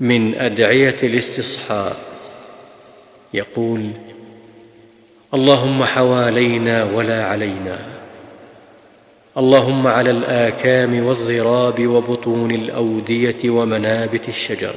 من أدعية الاستصحاء يقول اللهم حوالينا ولا علينا. اللهم على الآكام والضراب وبطون الأودية ومنابت الشجر.